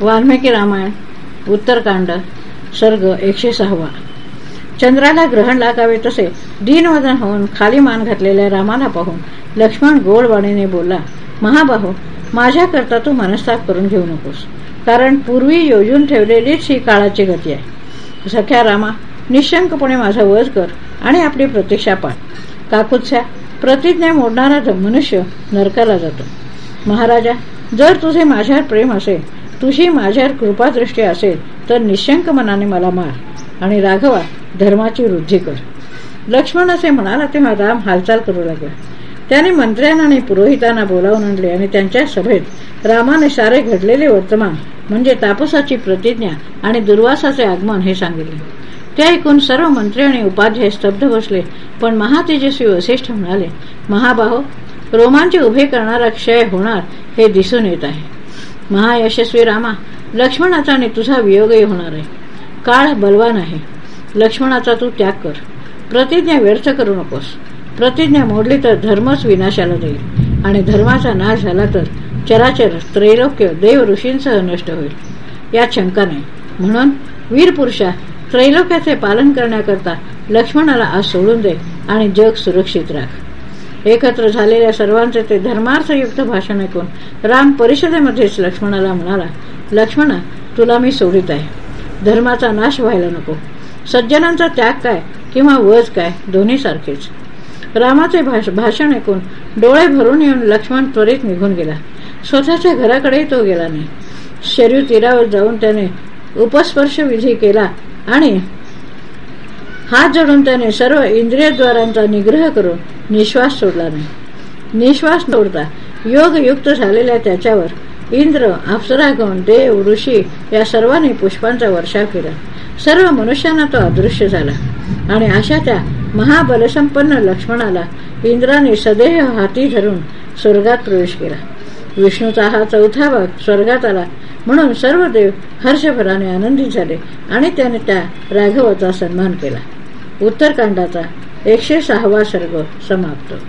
वाल्मिकी रामायण उत्तरकांड सर्ग एकशे सहावा. चंद्राला ग्रहण लागावे तसे दिनवदन होऊन खाली मान घातलेल्या रामाला पाहून लक्ष्मण गोडवाणीने बोलला महाबाहो माझ्याकरता तू मनस्ताप करून घेऊ नकोस. कारण पूर्वी योजून ठेवलेलीच ही काळाची गती आहे. सख्या रामा निशंकपणे माझा वध कर आणि आपली प्रतीक्षा पाठ. काकुत्स्या प्रतिज्ञा मोडणारा मनुष्य नरकाला जातो. महाराजा जर तुझे माझ्यावर प्रेम असेल तुझी माझ्यावर कृपादृष्टी असेल तर निशंक मनाने मला मार आणि राघवा धर्माची वृद्धी कर. लक्ष्मण असे म्हणाला तेव्हा राम हालचाल करू लागला. त्याने मंत्र्यांना आणि पुरोहितांना बोलावून आणले आणि त्यांच्या सभेत रामाने सारे घडलेले वर्तमान म्हणजे तापसाची प्रतिज्ञा आणि दुर्वासाचे आगमन हे सांगितले. ते ऐकून सर्व मंत्री आणि उपाध्याय स्तब्ध बसले पण महातेजस्वी वसिष्ठ म्हणाले महाबाहो रोमांचे उभे करणारा क्षय होणार हे दिसून येत आहे. महायशस्वी रामा लक्ष्मणाचा आणि तुझा वियोगही होणार आहे. काळ बलवान आहे. लक्ष्मणाचा तू त्याग कर. प्रतिज्ञा व्यर्थ करू नकोस. प्रतिज्ञा मोडली तर धर्मच विनाशाला जाईल. आणि धर्माचा नाश झाला तर चराचर त्रैलोक्य देव ऋषींसह नष्ट होईल. यात शंका नाही म्हणून वीर पुरुषा त्रैलोक्याचे पालन करण्याकरता लक्ष्मणाला आज सोडून दे आणि जग सुरक्षित राख. एकत्र झालेल्या सर्वांचे ते धर्मार्थयुक्त भाषण ऐकून राम परिषदेमध्येच लक्ष्मणाला म्हणाला लक्ष्मणा तुला मी सोडित आहे. धर्माचा नाश व्हायला नको. सज्जनांचा त्याग काय किंवा वज काय दोन्ही सारखेच. रामाचे भाषण ऐकून डोळे भरून येऊन लक्ष्मण त्वरित निघून गेला. स्वतःच्या घराकडेही तो गेला नाही. शरीर तीरावर जाऊन त्याने उपस्पर्श विधी केला आणि हात जोडून त्याने सर्व इंद्रियद्वारांचा निग्रह करून निश्वास सोडला नाही. निश्वास सोडता योगयुक्त झालेल्या त्याच्यावर इंद्र अप्सरागण देव ऋषी या सर्वांनी पुष्पांचा वर्षाव केला. सर्व मनुष्यांना तो अदृश्य झाला आणि अशा त्या महाबलसंपन्न लक्ष्मणाला इंद्राने सदेह हाती धरून स्वर्गात प्रवेश केला. विष्णूचा हा चौथा भाग स्वर्गात आला म्हणून सर्व देव हर्षभराने आनंदित झाले आणि त्याने त्या राघवाचा सन्मान केला. उत्तरकांडाचा एकशे सहावा सर्ग समाप्त.